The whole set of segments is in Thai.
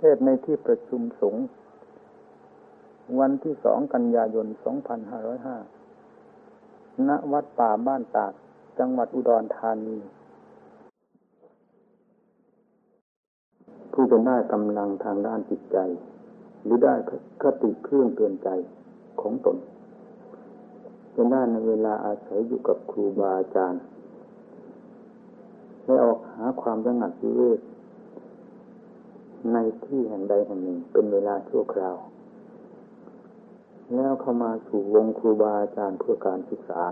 เทศในที่ประชุมสงฆ์วันที่สองกันยายน 2505 ณ วัดป่าบ้านตาก จังหวัดอุดรธานี ผู้จะได้กำลังทางด้านจิตใจ หรือได้คติเครื่องเตือนใจของตนจะได้ในเวลาอาศัยอยู่กับครูบาอาจารย์ ได้ออกหาความสงัดวิเวก ในที่แห่งใดแห่งหนึ่งเป็นเวลาชั่วคราว แล้วเข้ามาสู่วงครูบาอาจารย์เพื่อการศึกษา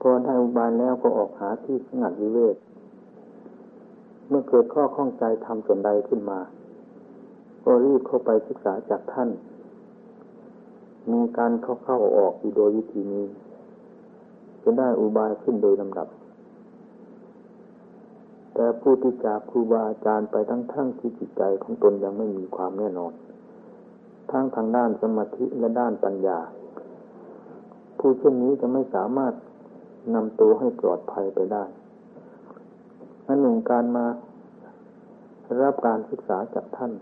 พอได้อุบายแล้วก็ออกหาที่สงัดวิเวกเมื่อเกิดข้อข้องใจทำส่วนใดขึ้นมา ก็รีบเข้าไปศึกษาจากท่าน มีการเข้าเข้าออกอยู่โดยวิธีนี้จะได้อุบายขึ้นโดยลำดับ แต่ผู้ที่จากครูบาอาจารย์ไปทั้งทั้งที่จิตใจของตนยังไม่มีความแน่นอน ทั้งทางด้านสมาธิและด้านปัญญา ผู้เช่นนี้จะไม่สามารถนำตัวให้ปลอดภัยไปได้อันหนึ่งการมารับการศึกษาจากท่าน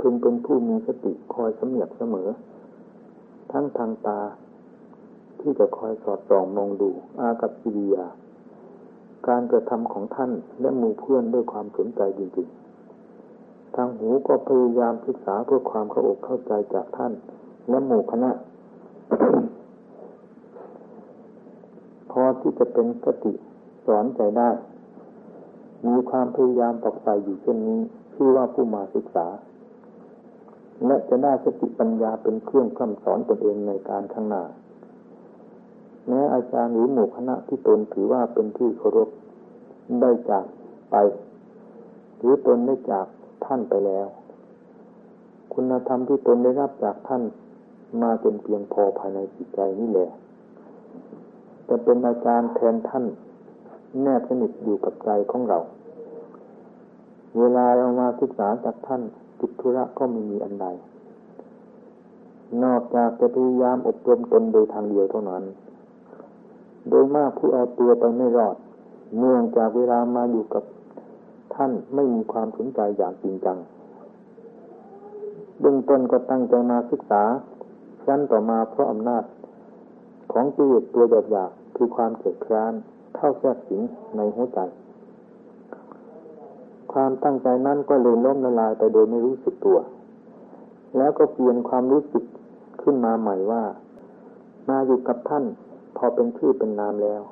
พึงเป็นผู้มีสติคอยสำเนียกเสมอ ทั้งทางตาที่จะคอยสอดส่องมองดูอากับกิริยา การกระทำของท่านและหมู่เพื่อนด้วยความสนใจจริงๆ ทางหูก็พยายามศึกษาเพื่อความเข้าอกเข้าใจจากท่าน และหมู่คณะ พอที่จะเป็นสติสอนใจได้ มีความพยายามตอกใส่อยู่เช่นนี้ชื่อว่าผู้มาศึกษา และจะได้สติปัญญาเป็นเครื่องคำสอนตนเองในการข้างหน้า แม้อาจารย์หรือหมู่คณะที่ตนถือว่าเป็นที่เคารพได้จากไป หรือตนได้จากท่านไปแล้ว คุณธรรมที่ตนได้รับจากท่านมาเป็นเพียงพอภายในจิตใจนี่แหละจะเป็นอาจารย์แทนท่าน แนบสนิทอยู่กับใจของเรา เวลาเรามาศึกษาจากท่านจิตธุระก็ไม่มีอันใดนอกจากจะพยายามอบรมตนโดยทางเดียวเท่านั้น โดยมากผู้เอาตัวไปไม่รอด เนื่องจากเวลามาอยู่กับท่านไม่มีความสนใจอย่างจริงจังเบื้องต้นก็ตั้งใจมาศึกษาชั้นต่อมาเพราะอำนาจ ของจิตตัวหยาบๆคือความเกิดคร้านเข้าแทรกสิงในหัวใจ ความตั้งใจนั้นก็เลยล้มละลายไปโดยไม่รู้สึกตัว แล้วก็เปลี่ยนความรู้สึกขึ้นมาใหม่ว่า มาอยู่กับท่าน พอเป็นชื่อเป็นนามแล้ว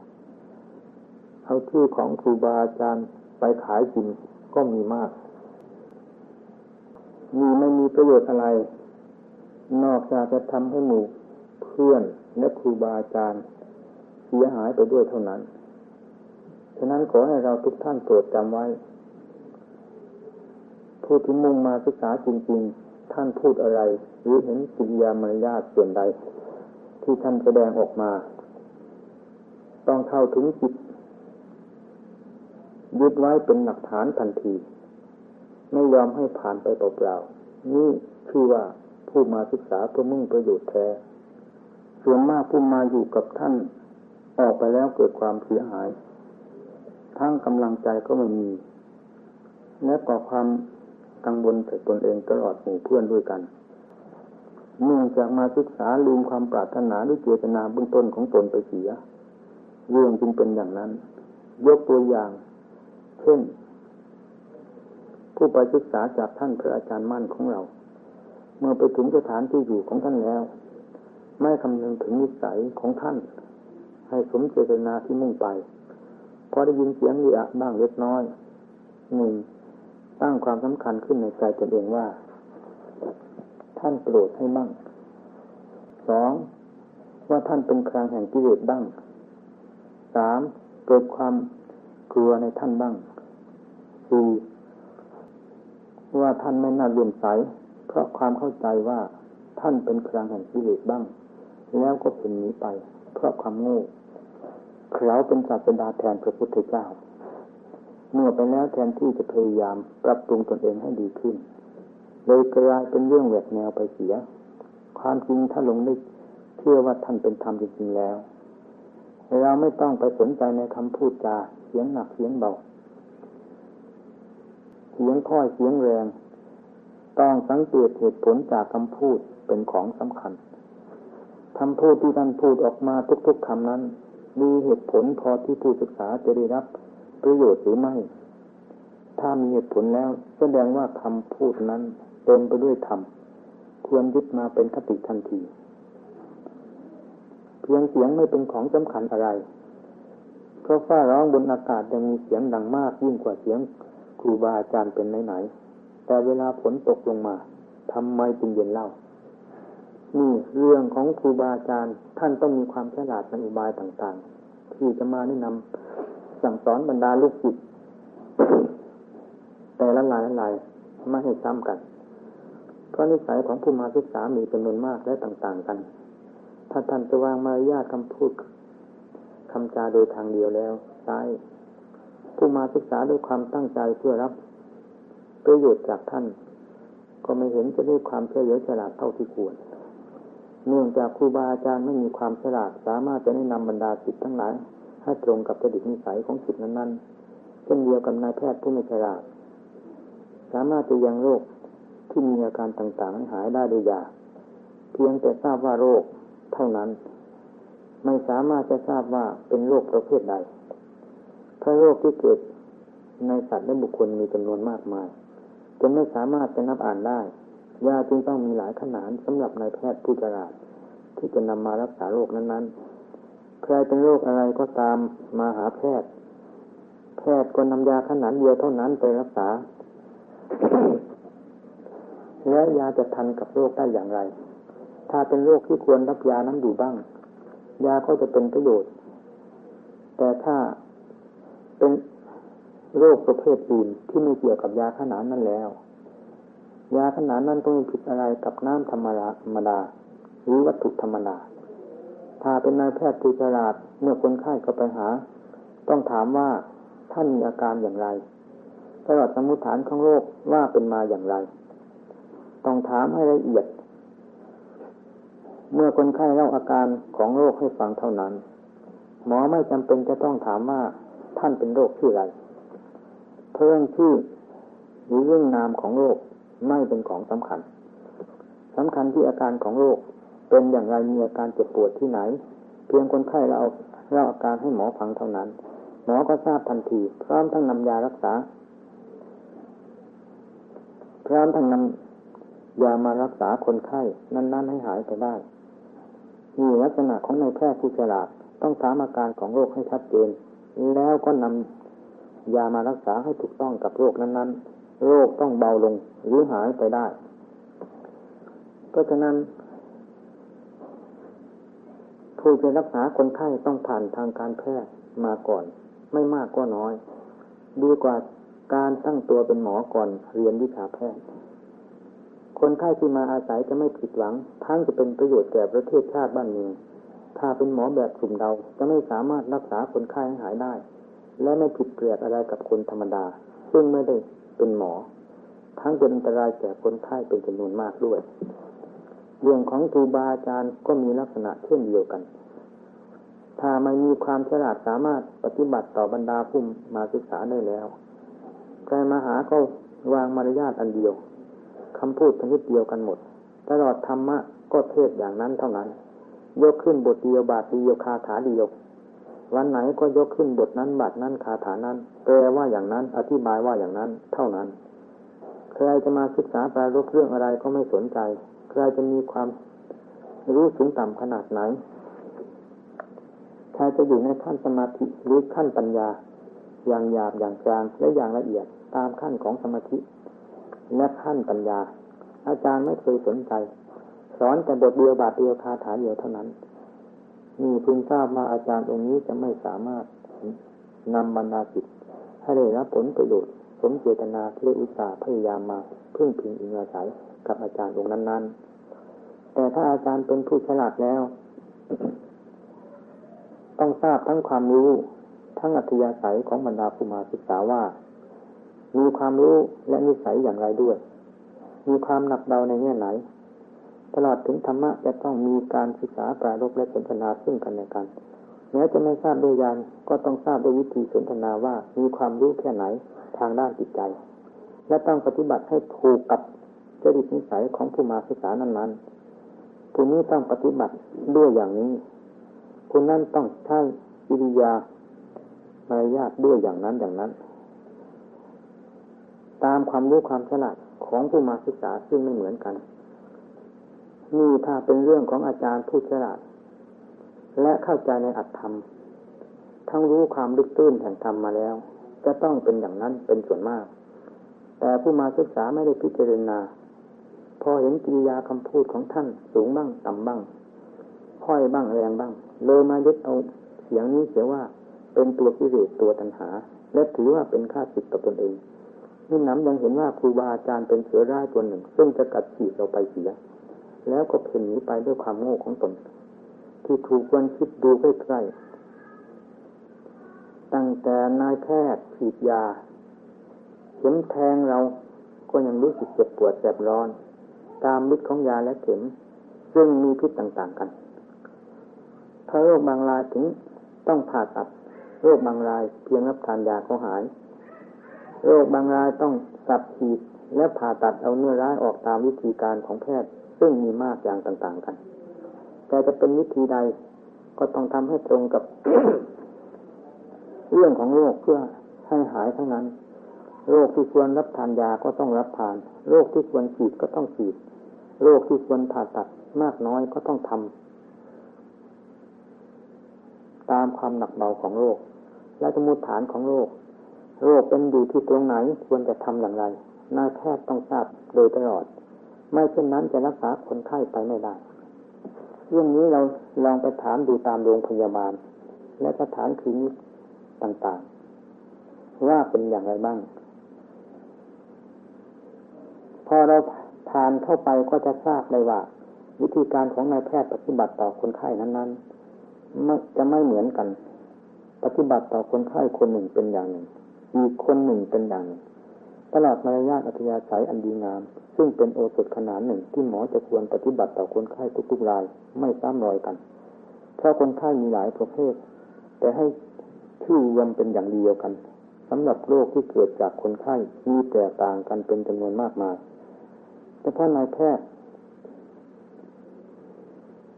เอาชื่อของครูบาอาจารย์ไปขายกินก็มีมาก มีไม่มีประโยชน์อะไร นอกจากจะทำให้หมู่เพื่อนและครูบาอาจารย์เสียหายไปด้วยเท่านั้น ฉะนั้นขอให้เราทุกท่านโปรดจำไว้ ผู้ที่มุ่งมาศึกษาจริงๆ ท่านพูดอะไร หรือเห็นกิริยามารยาทส่วนใด ที่ท่านแสดงออกมา ต้องเข้าถึงจิตยึดไว้เป็นหลักฐานทันที ไม่ยอมให้ผ่านไปเปล่าๆนี่คือว่าผู้มาศึกษาเพื่อมุ่งประโยชน์แท้ส่วนมากผู้มาอยู่กับท่าน ออกไปแล้วเกิดความเสียหาย ทั้งกำลังใจก็ไม่มี และก่อความกังวลใส่ตนเองตลอดหมู่เพื่อนด้วยกันเนื่องจากมาศึกษาลืมความปรารถนาหรือเจตนาเบื้องต้นของตนไปเสีย เรื่องจึงเป็นอย่างนั้น ยกตัวอย่าง เช่น ผู้ไปศึกษาจากท่านพระอาจารย์มั่นของเรา เมื่อไปถึงสถานที่อยู่ของท่านแล้ว ไม่คำนึงถึงนิสัยของท่าน ให้สมเจตนาที่มุ่งไป พอได้ยินเสียงวิอะบ้างเล็กน้อยหนึ่งตั้งความสำคัญขึ้นในใจตนเองว่า ท่านโปรดให้บ้างสองว่าท่านเป็นครางแห่งกิเลสบ้าง สามเกิดความกลัวในท่านบ้างสี่ว่าท่านไม่น่าเลื่อมใส เพราะความเข้าใจว่าท่านเป็นครางแห่งกิเลสบ้าง แล้วก็เป็นนี้ไป เพราะความโง่เขาเป็นศาสดาแทนพระพุทธเจ้า เมื่อไปแล้วแทนที่จะพยายามปรับปรุงตนเองให้ดีขึ้นเลยกลายเป็นเรื่องแหวกแนวไปเสีย ความจริงถ้าลงได้เชื่อว่าท่านเป็นธรรมจริงๆแล้ว เราไม่ต้องไปสนใจในคำพูดจาเสียงหนักเสียงเบาเสียงค่อยเสียงแรง ต้องสังเกตเหตุผลจากคำพูดเป็นของสำคัญคำพูดที่ท่านพูดออกมาทุกๆคำนั้น มีเหตุผลพอที่ผู้ศึกษาจะได้รับประโยชน์หรือไม่ ถ้ามีเหตุผลแล้วแสดงว่าคำพูดนั้นเต็มไปด้วยธรรมควรยึดมาเป็นคติทันที เพียงเสียงไม่เป็นของสำคัญอะไร เพราะฟ้าร้องบนอากาศยังมีเสียงดังมากยิ่งกว่าเสียงครูบาอาจารย์เป็นไหนๆแต่เวลาฝนตกลงมาทำไมจึงเย็นเล่า นี่เรื่องของครูบาอาจารย์ท่านต้องมีความฉลาดในอุบายต่างๆ ที่จะมาแนะนำสั่งสอนบรรดาลูกศิษย์แต่ละลายละลายไม่ให้ซ้ำกัน เพราะนิสัยของผู้มาศึกษามีจำนวนมากและต่าง ๆ กัน ถ้าท่านจะวางมารยาทคำพูดคำจาโดยทางเดียวแล้วใช้ผู้มาศึกษาด้วยความตั้งใจเพื่อรับ ประโยชน์จากท่าน ก็ไม่เห็นจะได้ความเฉลียวฉลาดเท่าที่ควร เนื่องจากครูบาอาจารย์ไม่มีความฉลาด สามารถจะแนะนำบรรดาสิทธิ์ทั้งหลาย ให้ตรงกับจดิตนิสัยของสิทธิ์นั้นๆเช่นเดียวกับนายแพทย์ผู้ไม่ฉลาด สามารถจะยังโรคที่มีอาการต่างๆให้หายได้โดยยาเพียงแต่ทราบว่าโรค ท่านั้น ไม่สามารถจะทราบว่าเป็นโรคประเภทใด เพราะโรคที่เกิดในสัตว์และบุคคลมีจำนวนมากมายจนไม่สามารถจะนับอ่านได้ ยาจึงต้องมีหลายขนาดสำหรับนายแพทย์ผู้ฉลาดที่จะนำมารักษาโรคนั้นๆ ใครเป็นโรคอะไรก็ตามมาหาแพทย์ แพทย์ก็นำยาขนาดเดียวเท่านั้นไปรักษา แล้วยาจะทันกับโรคได้อย่างไร ถ้าเป็นโรคที่ควรรับยานั้นอยู่บ้าง ยาก็จะเป็นประโยชน์ แต่ถ้าเป็นโรคประเภทอื่นที่ไม่เกี่ยวกับยาขนานนั้นแล้ว ยาขนานนั้นต้องผิดอะไรกับน้ำธรรมดาธรรมดาหรือวัตถุธรรมดา ถ้าเป็นนายแพทย์ผู้ฉลาดเมื่อคนไข้เข้าไปหา ต้องถามว่าท่านมีอาการอย่างไรตลอดสมุฐานของโรคว่าเป็นมาอย่างไร ต้องถามให้ละเอียด เมื่อคนไข้เล่าอาการของโรคให้ฟังเท่านั้น หมอไม่จำเป็นจะต้องถามว่าท่านเป็นโรคชื่ออะไร เพื่องชื่อหรือเรื่องนามของโรคไม่เป็นของสำคัญสำคัญที่อาการของโรคเป็นอย่างไรมีอาการเจ็บปวดที่ไหน เพียงคนไข้เราเล่าอาการให้หมอฟังเท่านั้น หมอก็ทราบทันทีพร้อมทั้งนำยารักษา พร้อมทั้งนำยามารักษาคนไข้นั้นๆให้หายไปได้ มีลักษณะของในแพทย์ผู้ฉลาดต้องถามอาการของโรคให้ชัดเจน แล้วก็นำยามารักษาให้ถูกต้องกับโรคนั้นๆ โรคต้องเบาลงหรือหายไปได้เพราะฉะนั้นผู้จะรักษาคนไข้ต้องผ่านทางการแพทย์มาก่อน ไม่มากก็น้อย ดีกว่าการตั้งตัวเป็นหมอก่อนเรียนวิชาแพทย์ คนไข้ที่มาอาศัยจะไม่ผิดหวัง ทั้งจะเป็นประโยชน์แก่ประเทศชาติบ้านเมืองถ้าเป็นหมอแบบสุ่มเดาจะไม่สามารถรักษาคนไข้ให้หายได้ และไม่ผิดเปรียบอะไรกับคนธรรมดา ซึ่งไม่ได้เป็นหมอ ทั้งเป็นอันตรายแก่คนไข้เป็นจำนวนมากด้วย เรื่องของครูบาอาจารย์ก็มีลักษณะเช่นเดียวกัน ถ้าไม่มีความฉลาดสามารถปฏิบัติต่อบรรดาผู้มาศึกษาได้แล้วใครมาหาก็วางมารยาทอันเดียว คำพูดชนิดเดียวกันหมด ตลอดธรรมะก็เทศอย่างนั้นเท่านั้น ยกขึ้นบทเดียวบาทเดียวคาถาเดียว วันไหนก็ยกขึ้นบทนั้นบาทนั้นคาถานั้นแปลว่าอย่างนั้น อธิบายว่าอย่างนั้น เท่านั้น ใครจะมาศึกษาปรารบเรื่องอะไรก็ไม่สนใจ ใครจะมีความรู้สูงต่ำขนาดไหน ใครจะอยู่ในขั้นสมาธิหรือขั้นปัญญา อย่างหยาบอย่างกลางและอย่างละเอียดตามขั้นของสมาธิ และขั้นปัญญา อาจารย์ไม่เคยสนใจ สอนแต่บทเดียวบาทเดียวคาถาเดียวเท่านั้นนี่พึงทราบว่าอาจารย์องค์นี้จะไม่สามารถนำบรรดาจิตให้ได้รับผลประโยชน์ สมเจตนาที่อุตสาห์พยายามมาพึ่งพิงอิงอาศัยกับอาจารย์องค์นั้น ๆ แต่ถ้าอาจารย์เป็นผู้ฉลาดแล้ว ต้องทราบทั้งความรู้ ทั้งอัธยาศัยของบรรดาผู้มาศึกษาว่า มีความรู้และนิสัยอย่างไรด้วย มีความหนักเบาในแง่ไหน ตลอดถึงธรรมะจะต้องมีการศึกษาปรารบและสนทนาซึ่งกันและกันแม้จะไม่ทราบด้วยยานก็ต้องทราบด้วยวิธีสนทนาว่ามีความรู้แค่ไหนทางด้านจิตใจ และต้องปฏิบัติให้ถูกกับจริตนิสัยของผู้มาศึกษานั้นๆผู้นี้ต้องปฏิบัติด้วยอย่างนี้ผู้นั้นต้องใช้กิริยามารยาทด้วยอย่างนั้นอย่างนั้น ตามความรู้ความฉลาดของผู้มาศึกษาซึ่งไม่เหมือนกัน นี่ถ้าเป็นเรื่องของอาจารย์ผู้ฉลาด และเข้าใจในอัตธรรม ทั้งรู้ความลึกตื้นแห่งธรรมมาแล้ว จะต้องเป็นอย่างนั้นเป็นส่วนมาก แต่ผู้มาศึกษาไม่ได้พิจารณา พอเห็นกิริยาคำพูดของท่านสูงบ้างต่ำบ้างค่อยบ้างแรงบ้าง เลยมายึดเอาเสียงนี้เสียว่าเป็นตัวกิเลสตัวตัณหา และถือว่าเป็นค่าสิทธิ์ต่อตนเอง นี่น้ำยังเห็นว่าครูบาอาจารย์เป็นเสือร้ายตัวหนึ่ง ซึ่งจะกัดขีดเราไปเสีย แล้วก็เพ่นหนีไปด้วยความโง่ของตน ที่ถูกวันคิดดูใกล้ๆตั้งแต่นายแพทย์ฉีดยาเข็มแทงเราก็ยังรู้สึกเจ็บปวดแสบร้อน ตามฤทธิ์ของยาและเข็ม ซึ่งมีพิษต่างๆกันถ้าโรคบางรายถึงต้องผ่าตัดโรคบางรายเพียงรับทานยาก็หาย โรคบางรายต้องสับฉีดและผ่าตัดเอาเนื้อร้ายออกตามวิธีการของแพทย์ ซึ่งมีมากอย่างต่างๆกัน แต่จะเป็นวิธีใดก็ต้องทำให้ตรงกับ เรื่องของโรคเพื่อให้หายทั้งนั้น โรคที่ควรรับทานยาก็ต้องรับทาน โรคที่ควรฉีดก็ต้องฉีด โรคที่ควรผ่าตัดมากน้อยก็ต้องทำตามความหนักเบาของโรคและสมุดฐานของโรค โรคเป็นอยู่ที่ตรงไหนควรจะทำอย่างไรนายแพทย์ต้องทราบโดยตลอด ไม่เช่นนั้นจะรักษาคนไข้ไปไม่ได้ เรื่องนี้เราลองไปถามดูตามโรงพยาบาล และสถานคลินิกต่างๆ ว่าเป็นอย่างไรบ้าง พอเราทานเข้าไปก็จะทราบเลยว่า วิธีการของนายแพทย์ปฏิบัติต่อคนไข้นั้นๆจะไม่เหมือนกัน ปฏิบัติต่อคนไข้คนหนึ่งเป็นอย่างหนึ่ง อีกคนหนึ่งเป็นอย่างตลอดมารยาทอัธยาศัยอันดีงาม ซึ่งเป็นโอสถขนาดหนึ่งที่หมอจะควรปฏิบัติต่อคนไข้ทุกๆรายไม่ซ้ำรอยกัน เพราะคนไข้มีหลายประเภท แต่ให้ชื่อรวมเป็นอย่างเดียวกันสำหรับโรคที่เกิดจากคนไข้มีแตกต่างกันเป็นจำนวนมากมายแต่ถ้านายแพทย์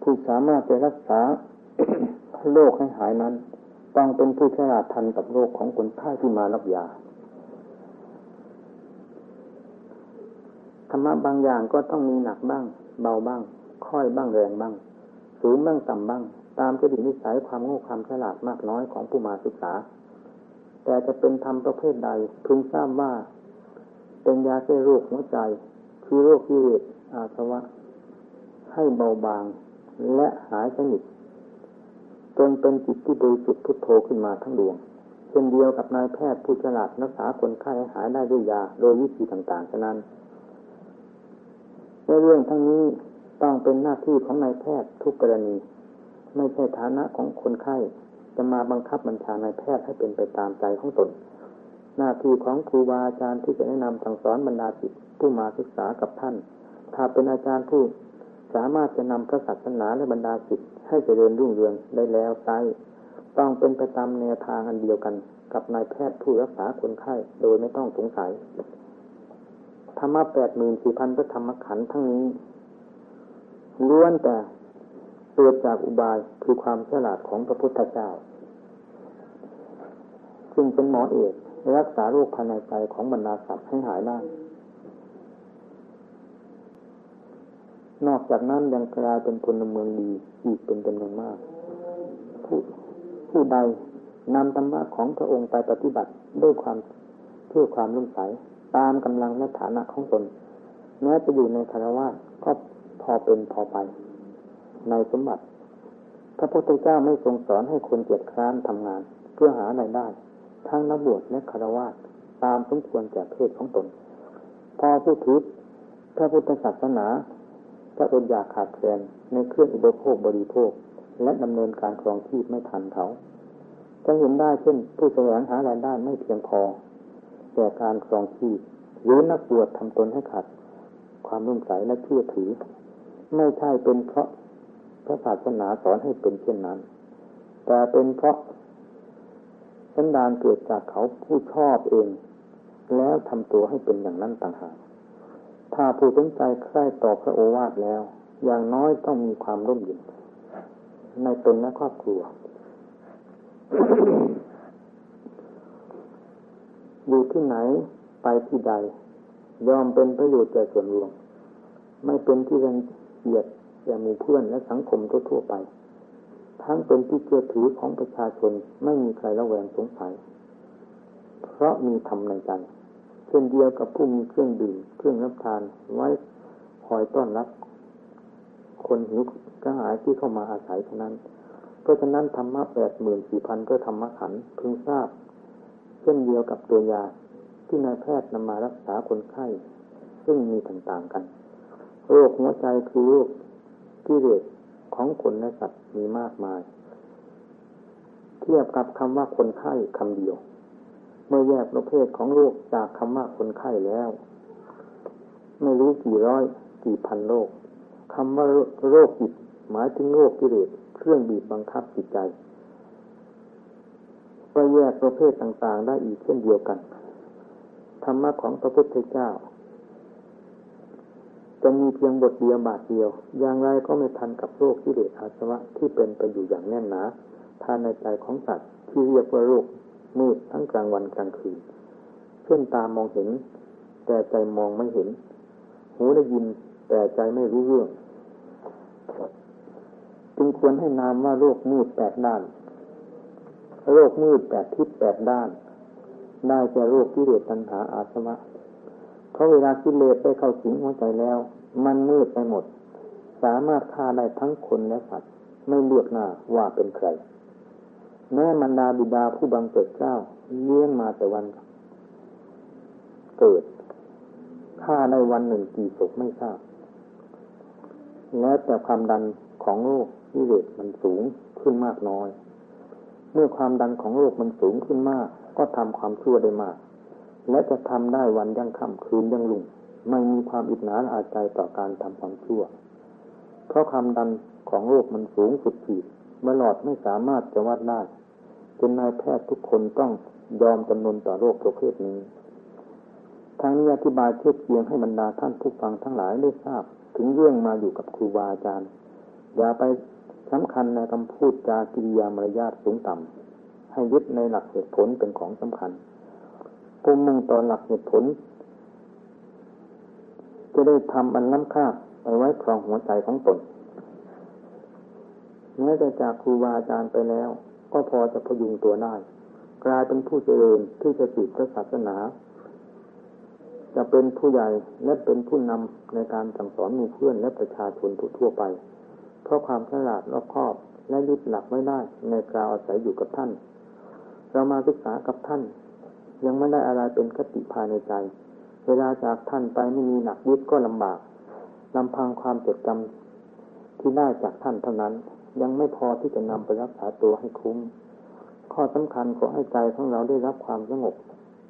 ผู้สามารถจะรักษาโรคให้หายนั้น ต้องเป็นผู้ฉลาดทันกับโรคของคนไข้ที่มารับยาธรรมะบางอย่างก็ต้องมีหนักบ้าง เบาบ้าง ค่อยบ้างแรงบ้าง สูงบ้างต่ำบ้าง ตามจริตนิสัยความโง่ความฉลาดมากน้อยของผู้มาศึกษา แต่จะเป็นธรรมประเภทใดพึงทราบว่า เป็นยาแก้โรคหัวใจ คือโรคกิเลสอาสวะ ให้เบาบาง และหายสนิท จนเป็นจิตที่บริสุทธิ์พุทโธขึ้นมาทั้งดวง เช่นเดียวกับนายแพทย์ผู้ฉลาดรักษาคนไข้หายได้ด้วยยาโดยวิธีต่างๆฉะนั้นในเรื่องทั้งนี้ต้องเป็นหน้าที่ของนายแพทย์ทุกกรณี ไม่ใช่ฐานะของคนไข้จะมาบังคับบัญชานายแพทย์ให้เป็นไปตามใจของตน หน้าที่ของครูบาอาจารย์ที่จะแนะนำสั่งสอนบรรดาศิษย์ผู้มาศึกษากับท่าน ถ้าเป็นอาจารย์ผู้ สามารถจะนำพระศาสนาและบรรดาศิษย์ให้เจริญรุ่งเรืองได้แล้วไซต้องเป็นไปตามแนวทางอันเดียวกัน กับนายแพทย์ผู้รักษาคนไข้โดยไม่ต้องสงสัยธรรมะแปดหมื่นสี่พันพระธรรมขันธ์ทั้งนี้ล้วนแต่เกิดจากอุบายคือความฉลาดของพระพุทธเจ้า ซึ่งเป็นหมอเอกรักษาโรคภายในใจของบรรดาสัตว์ให้หายได้ นอกจากนั้นยังกลายเป็นพลเมืองดีอีกเป็นจำนวนมาก ผู้ผู้ใดนำธรรมะของพระองค์ไปปฏิบัติด้วยความเพื่อความรุ่งใสตามกำลังและฐานะของตนแม้จะอยู่ในคารวะก็พอเป็นพอไป ในสมบัติ พระพุทธเจ้าไม่ทรงสอนให้คนเกียจคร้านทำงาน เพื่อหารายได้ ทั้งนักบวชและคารวะตามสมควรแก่เพศของตน พอผู้ถือพระพุทธศาสนา พระอดอยากขาดแคลนในเครื่องอุปโภคบริโภค และดำเนินการครองชีพไม่ทันเขาจะเห็นได้เช่น ผู้แสวงหารายได้ไม่เพียงพอแก่การครองชีพหรือนักบวชทำตนให้ขาดความรุ่งใสและเชื่อถือ ไม่ใช่เป็นเพราะพระศาสนาสอนให้เป็นเช่นนั้น แต่เป็นเพราะสันดานเกิดจากเขาผู้ชอบเอง แล้วทำตัวให้เป็นอย่างนั้นต่างหาก ถ้าผู้สนใจใคร่ต่อพระโอวาทแล้ว อย่างน้อยต้องมีความร่มเย็นในตนและครอบครัวอยู่ที่ไหนไปที่ใด ยอมเป็นประโยชน์แก่ส่วนรวม ไม่เป็นที่รังเกียจแก่หมู่เพื่อนและสังคมทั่วๆไป ทั้งเป็นที่เชื่อถือของประชาชนไม่มีใครระแวงสงสัย เพราะมีธรรมในใจ เช่นเดียวกับผู้มีเครื่องดื่มเครื่องรับทานไว้คอยต้อนรับ คนหิวกระหายที่เข้ามาอาศัยเท่านั้น เพราะฉะนั้นธรรมะแปดหมื่นสี่พันก็ธรรมะขันพึงทราบ เช่นเดียวกับตัวยาที่นายแพทย์นำมารักษาคนไข้ ซึ่งมีต่างๆกัน โรคหัวใจคือโรคกิเลสของคนและสัตว์มีมากมาย เทียบกับคำว่าคนไข้คำเดียว เมื่อแยกประเภทของโรคจากคำว่าคนไข้แล้ว ไม่รู้กี่ร้อยกี่พันโรคคำว่าโรคจิตหมายถึงโรคกิเลสเครื่องบีบบังคับจิตใจก็แยกประเภทต่างๆ ได้อีกเช่นเดียวกัน ธรรมะของพระพุทธเจ้า จะมีเพียงบทเดียวบาทเดียว อย่างไรก็ไม่ทันกับโรคกิเลสอาสวะที่เป็นไปอยู่อย่างแน่นหนาภายในใจของสัตว์ที่เรียกว่าโรค มืดทั้งกลางวันกลางคืนเช่นตามองเห็น แต่ใจมองไม่เห็น หูได้ยิน แต่ใจไม่รู้เรื่อง จึงควรให้นามว่าโรคมืดแปดด้าน โรคมืดแปดทิศแปดด้าน ได้แก่โรคกิเลสตัณหาอาสวะเพราะเวลากิเลสได้เข้าสิงหัวใจแล้ว มันมืดไปหมด สามารถฆ่าได้ทั้งคนและสัตว์ ไม่เลือกหน้าว่าเป็นใคร แม่มารดาบิดาผู้บังเกิดเจ้าเลี้ยงมาแต่วัน เกิดฆ่าในวันหนึ่งกี่ศพไม่ทราบ แล้วแต่ความดันของโรคกิเลสมันสูงขึ้นมากน้อย เมื่อความดันของโรคมันสูงขึ้นมาก ก็ทำความชั่วได้มาก และจะทำได้วันยังค่ำคืนยังลุ่งไม่มีความอิจฉาอาใจต่อการทำความชั่ว เพราะความดันของโรคมันสูงสุดขีดเมลอดไม่สามารถจะวัดได้ จนนายแพทย์ทุกคนต้องยอมจำนนต่อโรคประเภทนี้ ทั้งนี้อธิบายเทียบเทียงให้บรรดาท่านผู้ฟังทั้งหลายได้ทราบ ถึงเรื่องมาอยู่กับครูบาอาจารย์ อย่าไปสำคัญในคำพูดจากิริยามารยาทสูงต่ำให้ยึดในหลักเหตุผลเป็นของสำคัญผู้มุ่งต่อหลักเหตุผล จะได้ทำอันล้ำค่าไปไว้ครองหัวใจของตนแม้แต่จากครูบาอาจารย์ไปแล้ว ก็พอจะพยุงตัวได้กลายเป็นผู้เจริญที่จะสืบพระศาสนา จะเป็นผู้ใหญ่และเป็นผู้นำในการสั่งสอนหมู่เพื่อนและประชาชนทั่วไป เพราะความฉลาดรอบคอบและยึดหลักไว้ได้ในกาวอาศัยอยู่กับท่าน เรามาศึกษากับท่าน ยังไม่ได้อะไรเป็นคติภายในใจ เวลาจากท่านไปไม่มีหนักยึดก็ลำบากลำพังความจดจำที่ได้จากท่านเท่านั้น ยังไม่พอที่จะนำไปรักษาตัวให้คุ้ม ข้อสำคัญขอให้ใจของเราได้รับความสงบ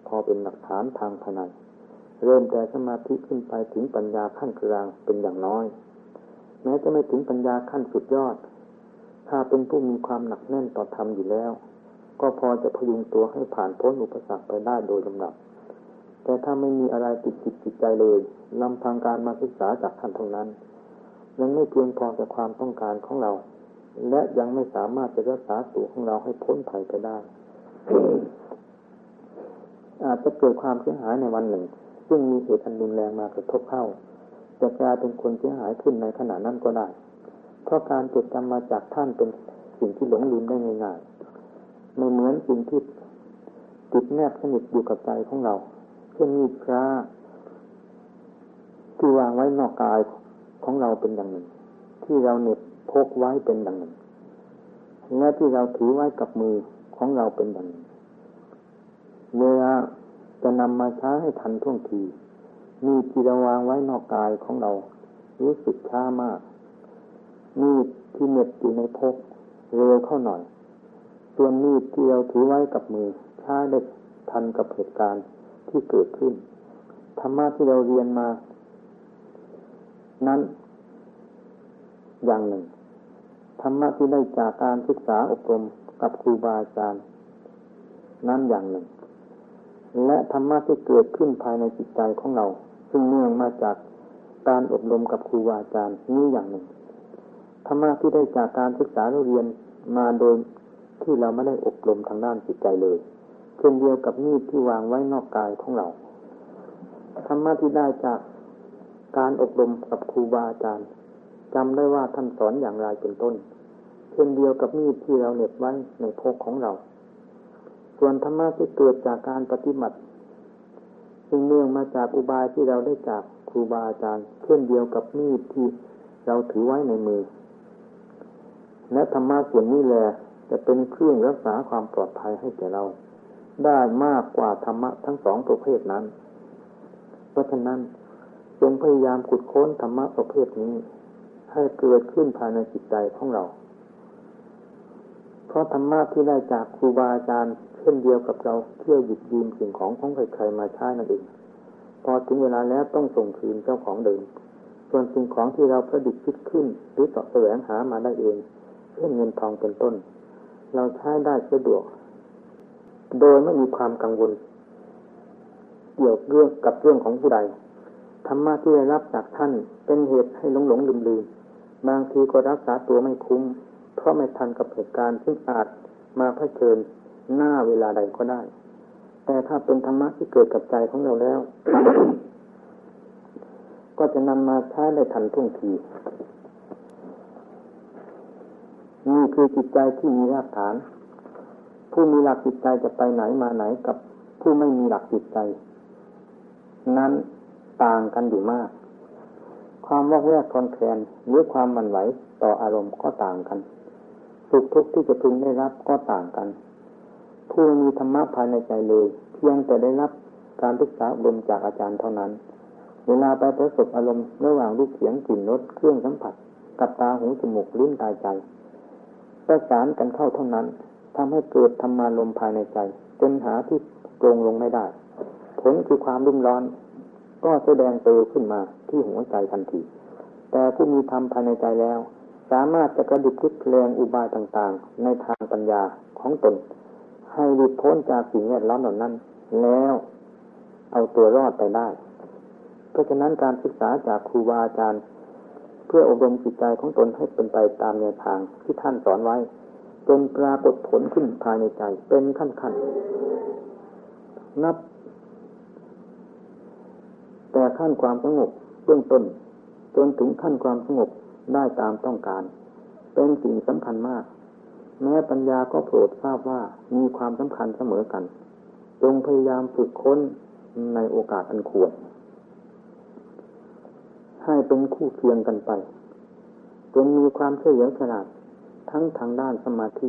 พอเป็นหลักฐานทางภายในเริ่มแต่สมาธิขึ้นไปถึงปัญญาขั้นกลางเป็นอย่างน้อย แม้จะไม่ถึงปัญญาขั้นสุดยอด ถ้าเป็นผู้มีความหนักแน่นต่อธรรมอยู่แล้ว ก็พอจะพยุงตัวให้ผ่านพ้นอุปสรรคไปได้โดยลำดับ แต่ถ้าไม่มีอะไรติดจิตจิตใจเลยลำพังการมาศึกษาจากท่านเท่านั้นยังไม่เพียงพอจากความต้องการของเรา และยังไม่สามารถจะรักษาตัวของเราให้พ้นภัยไปได้ อาจจะเกิดความเสียหายในวันหนึ่ง ซึ่งมีเหตุอันรุนแรงมากระทบเข้าจะกลายเป็นคนเสียหายขึ้นในขณะนั้นก็ได้ เพราะการจดจำมาจากท่านเป็นสิ่งที่หลงลืมได้ง่ายๆไม่เหมือนสิ่งที่ติดแนบสนิทอยู่กับใจของเราเช่นมีพระที่วางไว้นอกกายของเราเป็นอย่างหนึ่ง ที่เราเน็บ พกไว้เป็นอย่างหนึ่งและที่เราถือไว้กับมือของเราเป็นอย่างหนึ่งเวลาจะนำมาใช้ให้ทันท่วงทีมีที่เราวางไว้นอกกายของเรา รู้สึกช้ามาก มีดที่เน็บอยู่ในพกเร็วเข้าหน่อยส่วนมีดที่เราถือไว้กับมือใช้ได้ทันกับเหตุการณ์ที่เกิดขึ้นธรรมะที่เราเรียนมา นั้น อย่างหนึ่ง ธรรมะที่ได้จากการศึกษาอบรมกับครูบาอาจารย์นั้นอย่างหนึ่ง และธรรมะที่เกิดขึ้นภายในจิตใจของเรา ซึ่งเนื่องมาจากการอบรมกับครูบาอาจารย์นี้อย่างหนึ่งธรรมะที่ได้จากการศึกษาเรียนมาโดยที่เราไม่ได้อบรมทางด้านจิตใจเลยเช่นเดียวกับมีดที่วางไว้นอกกายของเราธรรมะที่ได้จากการอบรมกับครูบาอาจารย์ จำได้ว่าท่านสอนอย่างไรเป็นต้น เช่นเดียวกับมีดที่เราเหน็บไว้ในพกของเรา ส่วนธรรมะที่เกิดจากการปฏิบัติซึ่งเนื่องมาจากอุบายที่เราได้จากครูบาอาจารย์ เช่นเดียวกับมีดที่เราถือไว้ในมือ และธรรมะส่วนนี้แหละจะเป็นเครื่องรักษาความปลอดภัยให้แก่เรา ได้มากกว่าธรรมะทั้งสองประเภทนั้น เพราะฉะนั้นจงพยายามขุดค้นธรรมะประเภทนี้ ให้เกิดขึ้นภายในจิตใจของเรา เพราะธรรมะที่ได้จากครูบาอาจารย์เช่นเดียวกับเราเที่ยวหยิบยืมสิ่งของของใครๆมาใช้นั่นเอง พอถึงเวลาแล้วต้องส่งคืนเจ้าของเดิม ส่วนสิ่งของที่เราประดิษฐ์คิดขึ้น หรือต่อแสวงหามาได้เอง เช่นเงินทองเป็นต้น เราใช้ได้สะดวก โดยไม่มีความกังวล เกี่ยวเรื่องกับเรื่องของผู้ใดธรรมะที่ได้รับจากท่านเป็นเหตุให้หลงหลงลืมลืม บางทีก็รักษาตัวไม่คุ้ม เพราะไม่ทันกับเหตุการณ์ซึ่งอาจมาเผชิญหน้าเวลาใดก็ได้ แต่ถ้าเป็นธรรมะที่เกิดกับใจของเราแล้ว ก็จะนำมาใช้ได้ทันท่วงทีนี่คือจิตใจที่มีรากฐาน ผู้มีหลักจิตใจจะไปไหนมาไหนกับผู้ไม่มีหลักจิตใจ นั้นต่างกันอยู่มาก ความวอกแวกคลอนแคลนหรือความมันไหวต่ออารมณ์ก็ต่างกัน สุขทุกข์ที่จะพึงได้รับก็ต่างกัน ผู้มีธรรมะภายในใจเลย เพียงแต่ได้รับการศึกษาอบรมจากอาจารย์เท่านั้น เวลาไปประสบอารมณ์ระหว่างรูปเสียงกลิ่นรสเครื่องสัมผัส กับตาหูจมูกลิ้นกายใจประสานกันเข้าเท่านั้นทำให้เกิดธรรมารมภายในใจจนหาที่ตรงลงไม่ได้ ผลคือความรุ่มร้อน ก็แสดงเตวขึ้นมาที่หัวใจทันที แต่ผู้มีธรรมภายในใจแล้ว สามารถจะกระดิกพลิกเพลงอุบายต่างๆ ในทางปัญญาของตน ให้หลุดพ้นจากสิ่งแวดล้อมเหล่านั้น แล้วเอาตัวรอดไปได้ เพราะฉะนั้นการศึกษาจากครูบาอาจารย์ เพื่ออบรมจิตใจของตนให้เป็นไปตามแนวทางที่ท่านสอนไว้จนปรากฏผลขึ้นภายในใจเป็นขั้นขั้นนับ แต่ขั้นความสงบเบื้องต้น จนถึงขั้นความสงบได้ตามต้องการ เป็นสิ่งสำคัญมาก แม้ปัญญาก็โปรดทราบว่ามีความสำคัญเสมอกันจงพยายามฝึกค้นในโอกาสอันควร ให้เป็นคู่เคียงกันไปจนมีความเฉลียวฉลาดทั้งทางด้านสมาธิ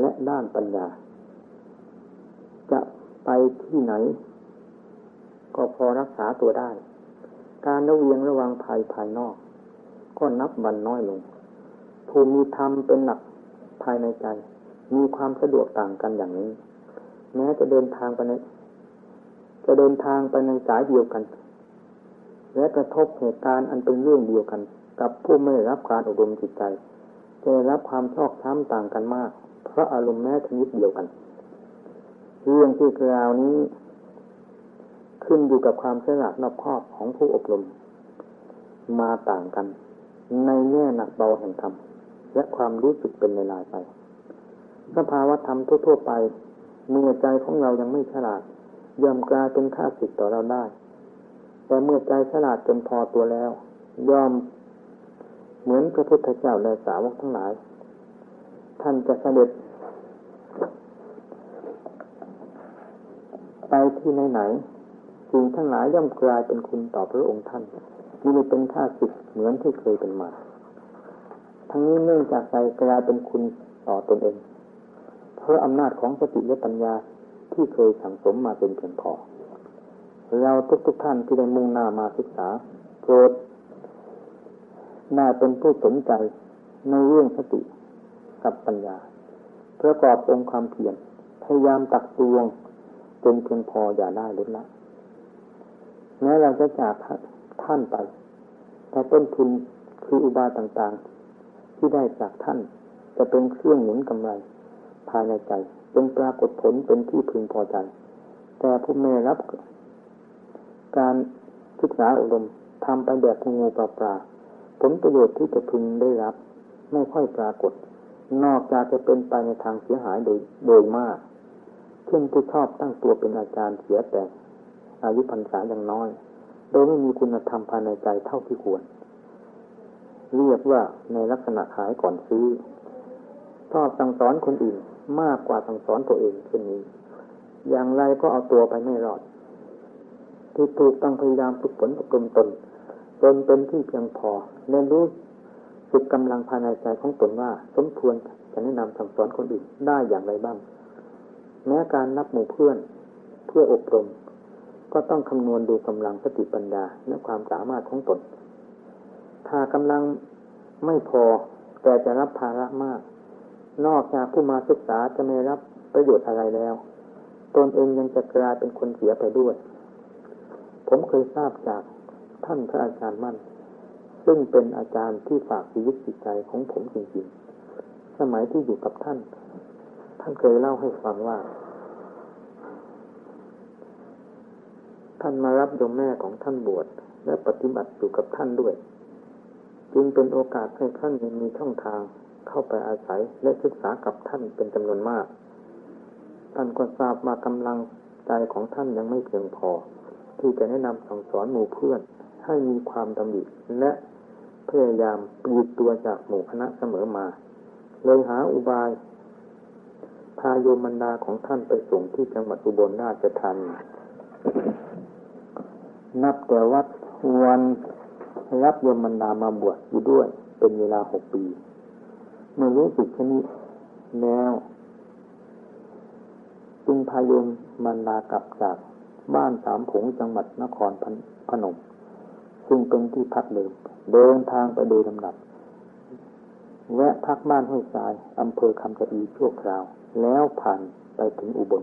และด้านปัญญา จะไปที่ไหน ก็พอรักษาตัวได้ การระเวียงระวังภัยภายนอก ก็นับวันน้อยลงภูมิธรรมเป็นหลักภายในใจ มีความสะดวกต่างกันอย่างนี้ แม้จะเดินทางไปในจะเดินทางไปในสายเดียวกัน และกระทบเหตุการณ์อันเป็นเรื่องเดียวกัน กับผู้ไม่ได้รับการอบรมจิตใจจะได้รับความชอกช้ำต่างกันมาก เพราะอารมณ์แม้ชนิดเดียวกัน เรื่องที่กล่าวนี้ ขึ้นอยู่กับความฉลาดนอบคอบของผู้อบรม มาต่างกัน ในแง่หนักเบาแห่งธรรมและความรู้สึกเป็นในลายไปสภาวะธรรมทั่วๆไปเมื่อใจของเรายังไม่ฉลาดย่อมกลายเป็นข้าศึกต่อเราได้ แต่เมื่อใจฉลาดจนพอตัวแล้ว ย่อมเหมือนพระพุทธเจ้าและสาวกทั้งหลาย ท่านจะเสด็จไปที่ไหนๆ สิ่งทั้งหลายย่อมกลายเป็นคุณต่อพระองค์ท่านมีเป็นข้าศึกเหมือนที่เคยเป็นมา ทั้งนี้เนื่องจากใจกลายเป็นคุณต่อตนเอง เพราะอำนาจของสติและปัญญาที่เคยสั่งสมมาเป็นเพียงพอ เราทุกๆทท่านที่ได้มุ่งหน้ามาศึกษาโปรดน่าเป็นผู้สนใจในเรื่องสติกับปัญญาประกอบองค์ความเพียรพยายามตักตวงจนเพียงพออย่าได้ลดละ แม้เราจะจากท่านไปแต่ต้นทุนคืออุบายต่างๆ ที่ได้จากท่าน จะเป็นเครื่องหนุนกำไร ภายในใจจนปรากฏผลเป็นที่พึงพอใจ แต่ผู้ไม่รับ การศึกษาอบรมทำไปแบบงูปลาปลาผลประโยชน์ที่จะพึงได้รับ ไม่ค่อยปรากฏ นอกจากจะเป็นไปในทางเสียหายโดยโดยมากเช่นผู้ชอบตั้งตัวเป็นอาจารย์เสียแต่ อายุพรรษาอย่างน้อย โดยไม่มีคุณธรรมภายในใจเท่าที่ควร เรียกว่าในลักษณะขายก่อนซื้อชอบสั่งสอนคนอื่นมากกว่าสั่งสอนตัวเองเช่นนี้ อย่างไรก็เอาตัวไปไม่รอดที่ถูกต้องพยายามฝึกฝนอบรมตนจนเป็นที่เพียงพอเรียนรู้ฝึกกำลังภายในใจของตนว่า สมควรจะแนะนำสั่งสอนคนอื่นได้อย่างไรบ้าง แม้การนับหมู่เพื่อน เพื่ออบรม ก็ต้องคำนวณดูกำลังสติปัญญาและความสามารถของตน ถ้ากำลังไม่พอแต่จะรับภาระมาก นอกจากผู้มาศึกษาจะไม่รับประโยชน์อะไรแล้ว ตนเองยังจะกลายเป็นคนเสียไปด้วย ผมเคยทราบจากท่านพระอาจารย์มั่น ซึ่งเป็นอาจารย์ที่ฝากชีวิตจิตใจของผมจริงๆ สมัยที่อยู่กับท่าน ท่านเคยเล่าให้ฟังว่า ท่านมารับโยมแม่ของท่านบวชและปฏิบัติอยู่กับท่านด้วย จึงเป็นโอกาสให้ท่านมีช่องทางเข้าไปอาศัยและศึกษากับท่านเป็นจำนวนมาก ท่านก็ทราบมากำลังใจของท่านยังไม่เพียงพอ ที่จะแนะนำสั่งสอนหมู่เพื่อน ให้มีความดำริและพยายามปลีกตัวจากหมู่คณะเสมอมาเลยหาอุบาย พาโยมันดาของท่านไปส่งที่จังหวัดอุบลราชธานี นับแต่วัดวันรับโยมันดามาบวชอยู่ด้วย เป็นเวลาหกปีเมื่อรู้สึกชนิดแล้วจึงพายมมันดากลับจากบ้านสามผงจังหวัดนครพนม ซึ่งเป็นที่พักเดิม เดินทางไปโดยลำดับ แวะพักบ้านห้วยทรายอำเภอคำกะอีชั่วคราว แล้วผ่านไปถึงอุบล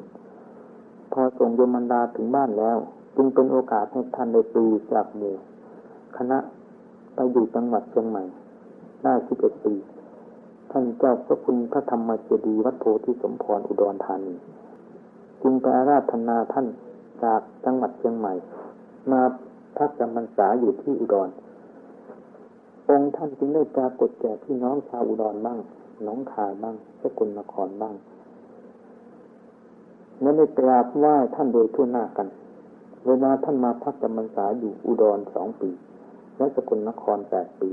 พอส่งโยมันดาถึงบ้านแล้ว จึงเป็นโอกาสให้ท่านได้ปีจากหมู่คณะไปอยู่จังหวัดเชียงใหม่ได้สิบเอ็ดปี ท่านเจ้าพระคุณพระธรรมเจดีวัดโพธิสมพรอุดรธานี จึงไปอาราธนาท่านจากจังหวัดเชียงใหม่ มาพักจำพรรษาอยู่ที่อุดร องค์ท่านจึงได้ปรากฏแก่พี่น้องชาวอุดรบ้าง น้องคายบ้างสกุลนครบ้างและได้กราบไหว้ท่านโดยทั่วหน้ากัน เวลาท่านมาพักจำพรรษาอยู่อุดรสองปี และสกลนครแปดปี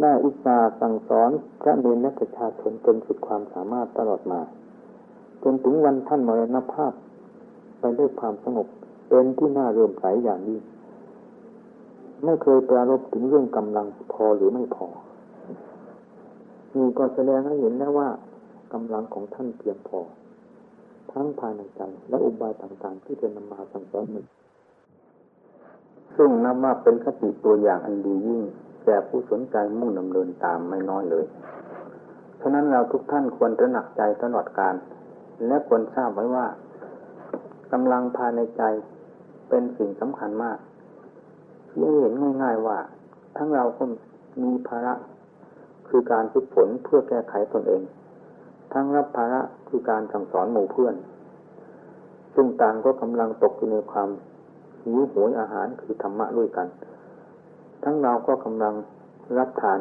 ได้อุตสาห์สั่งสอนพระเนรและประชาชนจนสุดความสามารถตลอดมา จนถึงวันท่านมรณภาพ ไปด้วยความสงบเป็นที่น่าเริ่มใสอย่างนี้ไม่เคยปรารบถึงเรื่องกำลังพอหรือไม่พอ นี่ก็แสดงให้เห็นแล้วว่ากำลังของท่านเพียงพอ ทั้งภายในใจและอุบายต่างๆ ที่จะนำมาสั่งสอนมันซึ่งนับว่าเป็นคติตัวอย่างอันดียิ่งแก่ผู้สนใจมุ่งดำเนินตามไม่น้อยเลยฉะนั้นเราทุกท่านควรตระหนักใจตลอดการ และควรทราบไว้ว่ากำลังภายในใจเป็นสิ่งสำคัญมากที่เห็นง่าย ๆว่า ทั้งเราก็มีภาระคือการฝึกฝนเพื่อแก้ไขตนเอง ทั้งรับภาระคือการสั่งสอนหมู่เพื่อน ซึ่งต่างก็กำลังตกอยู่ในความหิวโหยอาหารคือธรรมะด้วยกัน ทั้งเราก็กำลังรับทาน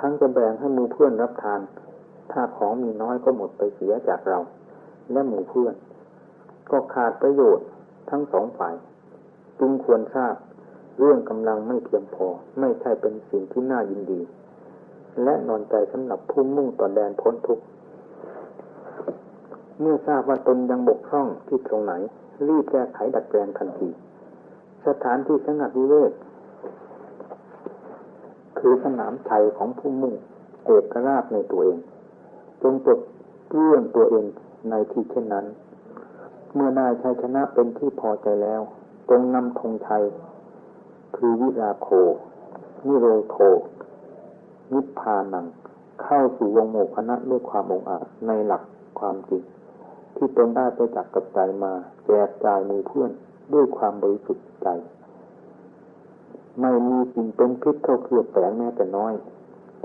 ทั้งจะแบ่งให้หมู่เพื่อนรับทาน ถ้าของมีน้อยก็หมดไปเสียจากเรา และหมู่เพื่อน ก็ขาดประโยชน์ทั้งสองฝ่าย จึงควรทราบเรื่องกำลังไม่เพียงพอไม่ใช่เป็นสิ่งที่น่ายินดี และนอนใจสำหรับผู้มุ่งต่อแดนพ้นทุกข์เมื่อทราบว่าตนยังบกพร่องที่ตรงไหน รีบแก้ไขดัดแปลงทันที สถานที่สงัดวิเวกคือสนามชัยของผู้มุ่งเอกราชในตัวเอง จงปลดเรื่องตัวเองในที่เช่นนั้น เมื่อนายชัยชนะเป็นที่พอใจแล้ว จงนำธงชัย คือวิราโคนิโรโท นิพพานัง เข้าสู่วงโมคณะด้วยความองอาจในหลักความจริง ที่ตนได้ไปจากกับใจมาแจกจ่ายมือเพื่อนด้วยความบริสุทธิ์ใจ ไม่มีสิ่งเป็นพิษเข้าเคลือบแฝงแม้แต่น้อย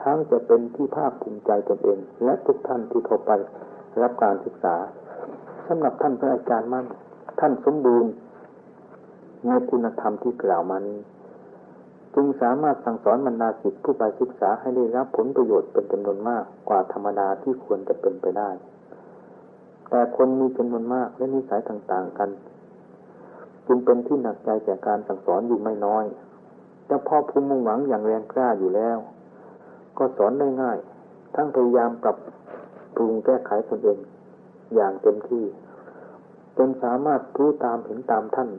ทั้งจะเป็นที่ภาคภูมิใจตนเอง และทุกท่านที่เข้าไปรับการศึกษาสำหรับท่านพระอาจารย์มั่นท่านสมบูรณ์ในคุณธรรมที่กล่าวมานี้ จึงสามารถสั่งสอนบรรดาศิษย์ผู้ไปศึกษาให้ได้รับผลประโยชน์เป็นจำนวนมากกว่าธรรมดาที่ควรจะเป็นไปได้ แต่คนมีจำนวนมากและนิสัยต่างๆกัน จึงเป็นที่หนักใจแก่การสั่งสอนอยู่ไม่น้อยแต่พ่อภูมิมุ่งหวังอย่างแรงกล้าอยู่แล้ว ก็สอนได้ง่าย ทั้งพยายามปรับปรุงแก้ไขตนเองอย่างเต็มที่จนสามารถรู้ตามเห็นตามท่าน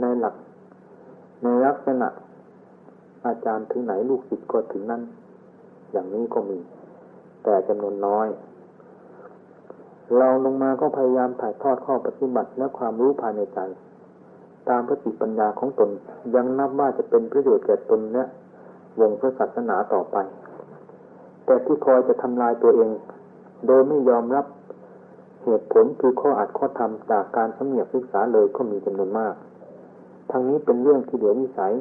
ในหลัก ในลักษณะ อาจารย์ถึงไหนลูกศิษย์ก็ถึงนั้น อย่างนี้ก็มี แต่จำนวนน้อย เราลงมาก็พยายามถ่ายทอดข้อปฏิบัติและความรู้ภายในใจ ตามพระจิตปัญญาของตนยังนับว่าจะเป็นประโยชน์แก่ตนและวงพระศาสนาต่อไป แต่ที่คอยจะทำลายตัวเอง โดยไม่ยอมรับเหตุผลคือข้ออัดข้อธรรมจากการสำเนียกศึกษาเลยก็มีจำนวนมาก ทั้งนี้เป็นเรื่องที่เหลือวิสัย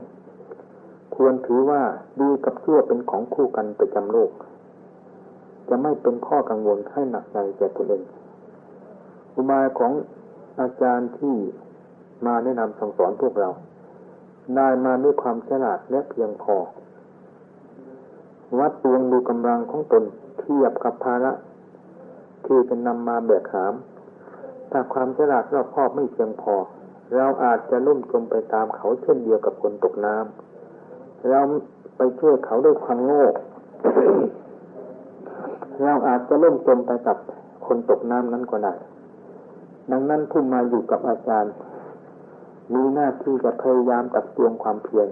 ควรถือว่าดีกับชั่วเป็นของคู่กันประจำโลก จะไม่เป็นข้อกังวลให้หนักใจแก่ตัวเองอุบายของอาจารย์ที่มาแนะนำสั่งสอนพวกเรา ได้มาด้วยความฉลาดและเพียงพอ วัดดวงดูกำลังของตนเทียบกับภาระที่จะนำมาแบกหาม ถ้าความฉลาดรอบคอบไม่เพียงพอ เราอาจจะล่มจมไปตามเขาเช่นเดียวกับคนตกน้ำ เราไปช่วยเขาด้วยความโง่ เราอาจจะล่มจมไปกับคนตกน้ำนั้นก็ได้ ดังนั้นผู้มาอยู่กับอาจารย์ มีหน้าที่จะพยายามตักตวงความเพียร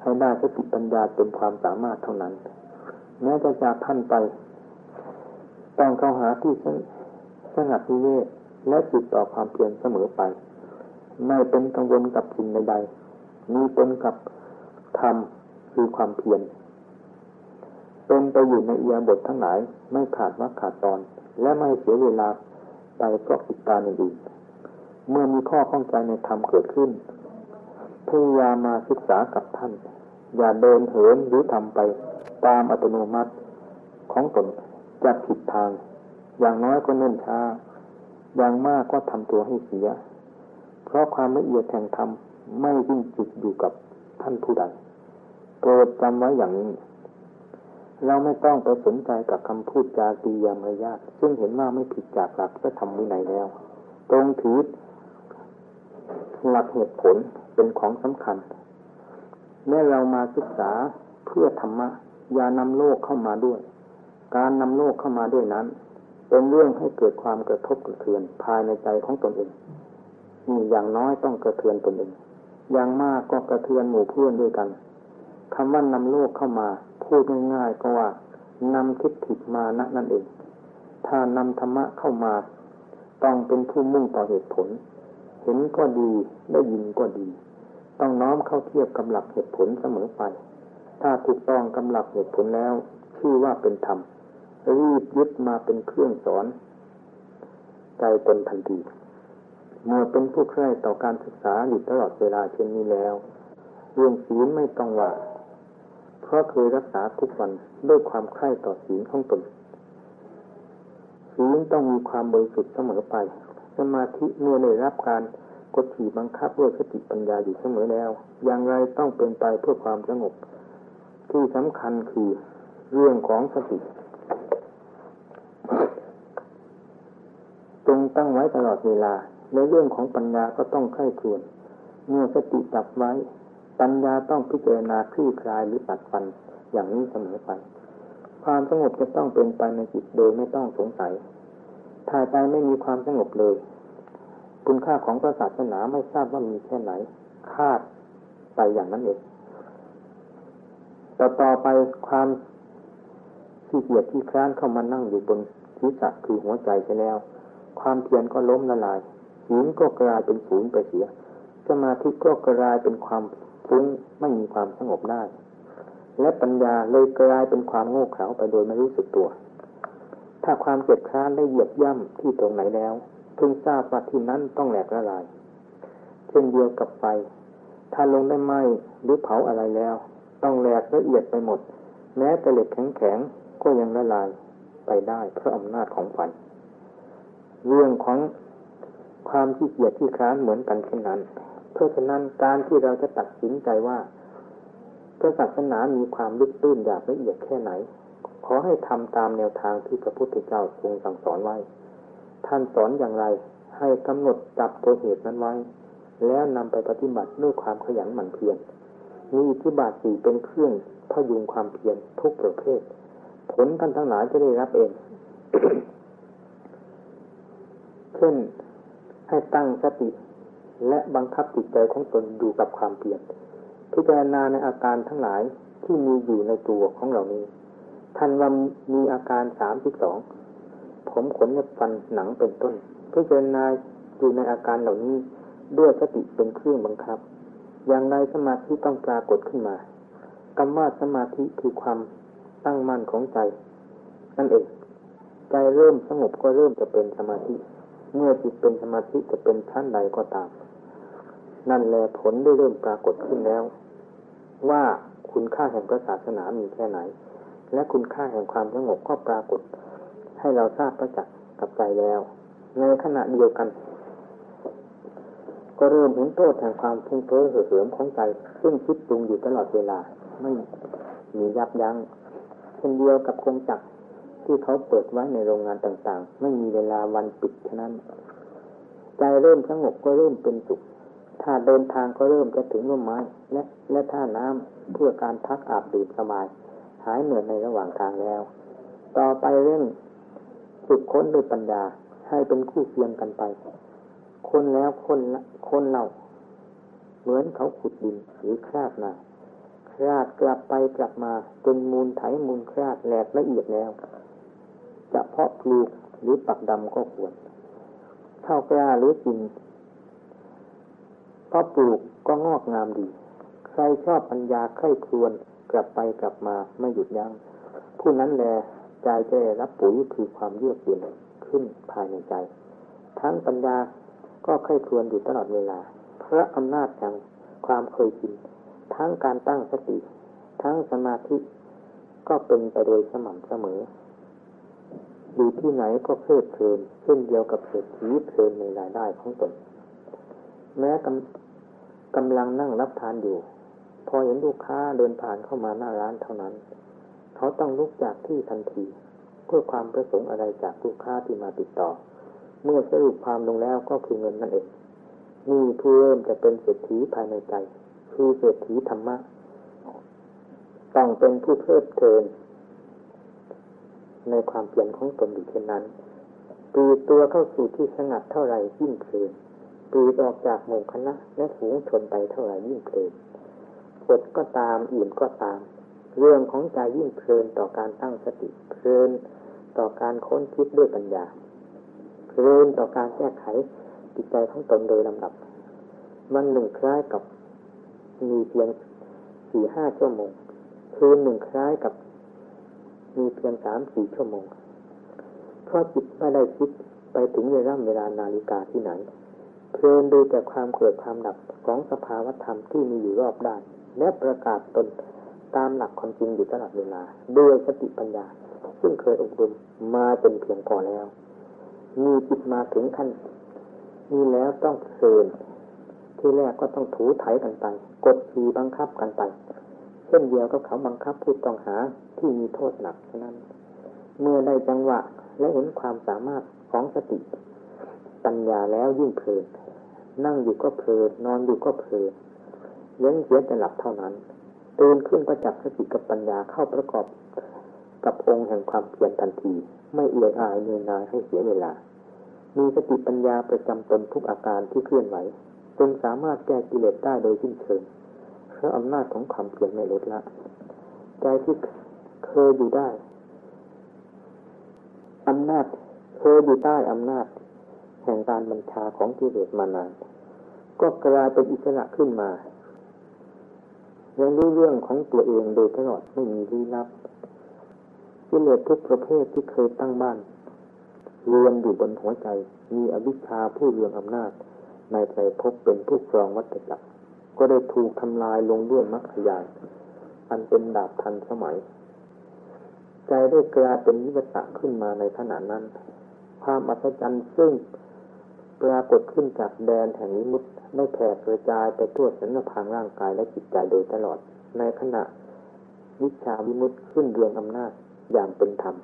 ให้ได้สติปัญญาเป็นความสามารถเท่านั้น แม้จะจากท่านไป ต้องเข้าหาที่สงัดวิเวกและจิตต่อความเพียรเสมอไป ไม่เป็นกังวลกับสิ่งใดๆมีเป็นกับ ธรรมคือความเพียรเป็นไปอยู่ในเอียบททั้งหลาย ไม่ขาดวักขาดตอน และไม่เสียเวลาไปเพราะกิจการอื่นเมื่อมีข้อข้องใจในธรรมเกิดขึ้นพยายามมาศึกษากับท่าน อย่าเดินเหินหรือทำไปตามอัตโนมัติของตนจะผิดทาง อย่างน้อยก็เนิ่นช้า อย่างมากก็ทำตัวให้เสีย เพราะความละเอียดแห่งธรรมไม่ยิ่งจิตอยู่กับท่านผู้ใด โปรดจำไว้อย่างนี้ เราไม่ต้องไปสนใจกับคำพูดจาตียามรยาทซึ่งเห็นว่าไม่ผิดจากหลักพระธรรมวินัยแล้ว ตรงถือหลักเหตุผลเป็นของสำคัญเมื่อเรามาศึกษาเพื่อธรรมะอย่านำโลกเข้ามาด้วย การนำโลกเข้ามาด้วยนั้น เป็นเรื่องให้เกิดความกระทบกระเทือนภายในใจของตนเองนี่อย่างน้อยต้องกระเทือนตนเองอย่างมากก็กระเทือนหมู่เพื่อนด้วยกัน คำว่านำโลกเข้ามาพูดง่ายๆก็ว่านำทิฏฐิมานะนั่นเอง ถ้านำธรรมะเข้ามา ต้องเป็นผู้มุ่งต่อเหตุผล เห็นก็ดีได้ยินก็ดี ต้องน้อมเข้าเทียบกับหลักเหตุผลเสมอไป ถ้าถูกต้องกำหลักเหตุผลแล้ว ชื่อว่าเป็นธรรม รีบยึดมาเป็นเครื่องสอนใจตนทันทีเมื่อเป็นผู้ใคร่ต่อการศึกษาอยู่ตลอดเวลาเช่นนี้แล้ว เรื่องศีลไม่ต้องว่า ราะเคยรักษาทุกวันด้วยความใคร่ต่อศีลของตนศีลต้องมีความบริสุทธิ์เสมอไป สมาธิเมื่อได้รับการกดขี่บังคับด้วยสติปัญญาอยู่เสมอแล้ว อย่างไรต้องเป็นไปเพื่อความสงบ ที่สำคัญคือเรื่องของสติจงตั้งไว้ตลอดเวลา ในเรื่องของปัญญาก็ต้องไข้ควร เมื่อสติดับไว้ ปัญญาต้องพิจารณาคลี่คลายหรือตัดฟันอย่างนี้เสมอไป ความสงบจะต้องเป็นไปในจิตโดยไม่ต้องสงสัยถ้าใจไม่มีความสงบเลย คุณค่าของพระศาสนาไม่ทราบว่ามีแค่ไหน คาดไปอย่างนั้นเองต่อต่อไปความที่เกียดที่คร้านเข้ามานั่งอยู่บนศีรษะคือหัวใจไปแล้ว ความเพียรก็ล้มละลายหินก็กลายเป็นศูนย์ไปเสียสมาธิก็กลายเป็นความ ไม่มีความสงบได้ และปัญญาเลยกลายเป็นความโง่เขลาไปโดยไม่รู้สึกตัว ถ้าความเจ็บค้านได้เหยียบย่ำที่ตรงไหนแล้วพึงทราบว่าที่นั้นต้องแหลกละลาย เช่นเดียวกับไฟ ถ้าลงได้ไหมหรือเผาอะไรแล้ว ต้องแหลกละเอียดไปหมด แม้แต่เหล็กแข็งๆก็ยังละลายไปได้เพราะอำนาจของไฟเรื่องของความขี้เกียจที่คร้านเหมือนกันเช่นนั้น เพราะฉะนั้นการที่เราจะตัดสินใจว่าพระศาสนามีความลึกตื้นอยางละเอียดแค่ไหน ขอให้ทำตามแนวทางที่พระพุทธเจ้าทรงสั่งสอนไว้ ท่านสอนอย่างไรให้กำหนดจับตัวเหตุนั้นไว้ แล้วนำไปปฏิบัติด้วยความขยันหมั่นเพียรมีอิทธิบาทสี่เป็นเครื่องพยุงความเพียรทุกประเภท ผลท่านทั้งหลายจะได้รับเอง เช่นให้ตั้งสติ และบังคับจิตใจของตนอยู่กับความเพียรพิจารณาในอาการทั้งหลายที่มีอยู่ในตัวของเรานี้ท่านว่ามีอาการสามสิบสองผมขนเล็บฟันหนังเป็นต้น พิจารณาอยู่ในอาการเหล่านี้ด้วยสติเป็นเครื่องบังคับ อย่างไรสมาธิต้องปรากฏขึ้นมาคำว่าสมาธิคือความตั้งมั่นของใจ นั่นเอง ใจเริ่มสงบก็เริ่มจะเป็นสมาธิ เมื่อจิตเป็นสมาธิจะเป็นชั้นใดก็ตาม นั่นแหละผลได้เริ่มปรากฏขึ้นแล้ว ว่าคุณค่าแห่งพระศาสนามีแค่ไหน และคุณค่าแห่งความสงบก็ปรากฏ ให้เราทราบประจักษ์กับใจแล้วในขณะเดียวกัน ก็เริ่มเห็นโทษแห่งความฟุ้งเฟ้อเห่อเหิมของใจ ซึ่งคิดปรุงอยู่ตลอดเวลาไม่มียับยัง้งเช่นเดียวกับโครงจักรที่เขาเปิดไว้ในโรงงานต่างๆ ไม่มีเวลาวันปิดฉะนั้น ใจเริ่มสงบก็เริ่มเป็นสุข ถ้าเดินทางก็เริ่มจะถึงร่มไม้และและท่าน้ำเพื่อการพักอาบดื่มสบาย หายเหนื่อยในระหว่างทางแล้ว ต่อไปเร่งฝึกค้นด้วยปัญญาให้เป็นคู่เคียงกันไป คนแล้วคนคนเล่าเหมือนเขาขุดดินหรือคราดนาคราดกลับไปกลับมาจนมูลไถมูลคราดแหลกละเอียดแล้ว จะเพาะปลูกหรือปักดำก็ควรเข้ากล้าหรือกิน ราะปลูกก็งอกงามดี ใครชอบปัญญาไข้ควรกลับไปกลับมาไม่หยุดยัง้งผู้นั้นแลใจจะได้รับปุ๋ยคือความเยือกเย็นขึ้นภายในใจ ทั้งปัญญาก็ไข้ควรอยู่ตลอดเวลาเพราะอำนาจแห่งความเคยชินทั้งการตั้งสติ ทั้งสมาธิก็เป็นไปโดยสม่ำเสมออยู่ที่ไหนก็เพลิดเพลินเช่นเดียวกับเศรษฐีเพลินในรายได้ของตนแม้ กำลังนั่งรับทานอยู่ พอเห็นลูกค้าเดินผ่านเข้ามาหน้าร้านเท่านั้น เขาต้องลุกจากที่ทันทีเพื่อความประสงค์อะไรจากลูกค้าที่มาติดต่อ เมื่อสรุปความลงแล้วก็คือเงินนั่นเองนี่ผู้เริ่มจะเป็นเศรษฐีภายในใจคือเศรษฐีธรรมะต้องเป็นผู้เพลิดเพลินในความเปลี่ยนของตนอยู่เช่นนั้นปีตัวเข้าสู่ที่สงัดเท่าไรยิ่งเพลิน ปลีออกจากหมู่คณะและฝูงชนไปเท่าไรยิ่งเพลินอดก็ตามอิ่มก็ตาม เรื่องของใจยิ่งเพลินต่อการตั้งสติเพลินต่อการค้นคิดด้วยปัญญาเพลินต่อการแก้ไขจิตใจของตนโดยลำดับ มันหนึ่งคล้ายกับมีเพียงสี่ห้าชั่วโมงคืนหนึ่งคล้ายกับ มีเพียงสามสี่ชั่วโมงเพราะจิตไม่ได้คิดไปถึงเวลาเวลานาฬิกาที่ไหน เพลินดูแต่ความเกิดความดับของสภาวธรรมที่มีอยู่รอบด้านและประกาศตนตามหลักความจริงอยู่ตลอดเวลาด้วยสติปัญญา ซึ่งเคยอบรมมาเป็นเพียงพอแล้ว มีจิตมาถึงขั้นนี้แล้วต้องเพลินที่แรกก็ต้องถูไถกันไป กดขี่บังคับกันไป เช่นเดียวกับเขาบังคับผู้ต้องหาที่มีโทษหนักฉะนั้น เมื่อได้จังหวะและเห็นความสามารถของสติ ปัญญาแล้วยิ่งเพลิน นั่งอยู่ก็เพลินนอนอยู่ก็เพลินเว้นเสียแต่หลับเท่านั้นตื่นขึ้นก็จับสติกับปัญญาเข้าประกอบ กับองค์แห่งความเพียรทันที ไม่เอื่อยอายเนื่อยนายให้เสียเวลา มีสติปัญญาประจำตนทุกอาการที่เคลื่อนไหวจนสามารถแก้กิเลสได้โดยสิ้นเชิงเพราะอำนาจของความเพียรไม่ลดละใจที่เคยอยู่ได้อำนาจเคยอยู่ใต้อำนาจ แห่งการบัญชาของกิเลสมานาน ก็กลายเป็นอิสระขึ้นมายังรู้เรื่องของตัวเองโดยตลอดไม่มีลี้ลับกิเลสทุกประเภทที่เคยตั้งบ้านรวมอยู่บนหัวใจ มีอวิชชาผู้เรืองอำนาจ ในใจพบเป็นผู้ครองวัฏจักร ก็ได้ถูกทำลายลงด้วยมรรคยานอันเป็นดาบทันสมัย ใจได้กลายเป็นวิวัตะขึ้นมาในขณะนั้น ความอัศจรรย์ซึ่ง ปรากฏขึ้นจากแดนแห่งวิมุตติได้แผ่กระจายไปทั่วสันพางร่างกายและจิตใจโดยตลอด ในขณะวิชาวิมุตติขึ้นเรืองอำนาจอย่างเป็นธรรม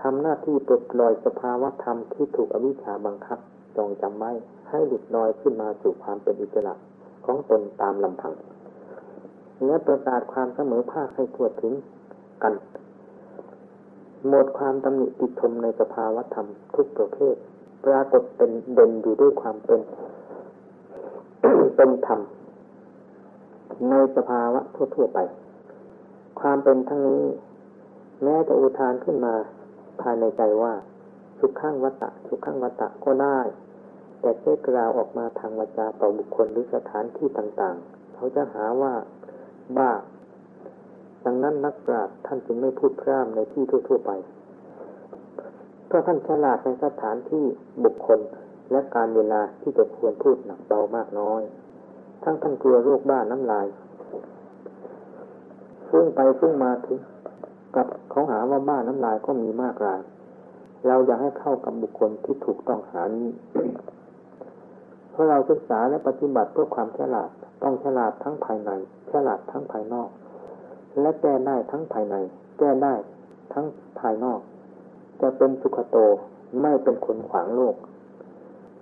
ทำหน้าที่ปลดปล่อยสภาวะธรรมที่ถูกอวิชชาบังคับจองจำไว้ให้หลุดลอยขึ้นมาสู่ความเป็นอิสระของตนตามลำพัง และประกาศความเสมอภาคให้ทั่วถึงกัน หมดความตำหนิติชมในสภาวะธรรมทุกประเภท ปรากฏเป็นเด่นอยู่ด้วยความเป็นเป็นธรรมในสภาวะทั่วๆไป ความเป็นทั้งนี้ แม้จะอุทานขึ้นมาภายในใจว่าสุขข้างวัตตะสุขข้างวัตตะก็ได้ แต่เจ้กล่าวออกมาทางวาจาต่อบุคคลหรือสถานที่ต่างๆ เขาจะหาว่าบ้าดังนั้นนักปราชญ์ท่านจึงไม่พูดพร่ำในที่ทั่วๆไป เพราะท่านฉลาดในสถานที่บุคคลและการเวลาที่จะควรพูดหนักเบามากน้อย ทั้งท่านกลัวโรคบ้าน้ำลายฟุ้งไปฟุ้งมาถึงกับเขาหาว่าบ้าน้ำลายก็มีมากราย เราอยากให้เข้ากับบุคคลที่ถูกต้องหานี้เพราะเราศึกษาและปฏิบัติเพื่อความฉลาด ต้องฉลาดทั้งภายใน ฉลาดทั้งภายนอก และแก้ได้ทั้งภายใน แก้ได้ทั้งภายนอก จะเป็นสุขโตไม่เป็นคนขวางโลก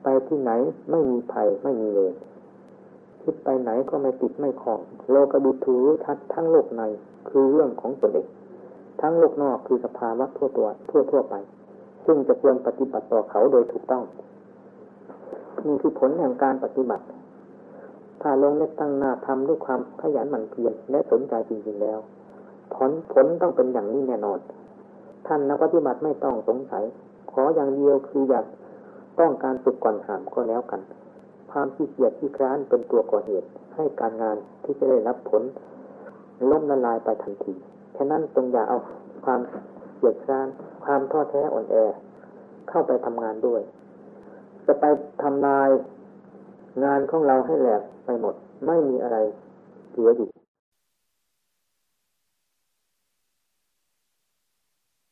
ไปที่ไหนไม่มีภัยไม่มีเวรคิดไปไหนก็ไม่ติดไม่คล้องโลกบิทูทัดทั้งโลกในคือเรื่องของตนเองทั้งโลกนอกคือสภาวะทั่วตัวทั่วทั่วไป ซึ่งจะควรปฏิบัติต่อเขาโดยถูกต้องนี่คือผลแห่งการปฏิบัติ ถ้าลงเล็ตั้งหน้าทำด้วยความขยันหมั่นเพียรและสนใจจริงๆแล้ว ผลผลต้องเป็นอย่างนี้แน่นอน ท่านนักปฏิบัติไม่ต้องสงสัย ขออย่างเดียวคืออยากต้องการฝึกก่อนหามก็แล้วกัน ความขี้เกียจขี้คร้านเป็นตัวก่อเหตุ ให้การงานที่จะได้รับผลล่มละลายไปทันทีฉะนั้นจงอย่าเอาความเกียดคร้านความท้อแท้อ่อนแอ เข้าไปทำงานด้วย จะไปทำลายงานของเราให้แหลกไปหมด ไม่มีอะไรเหลืออยู่